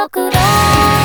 よくら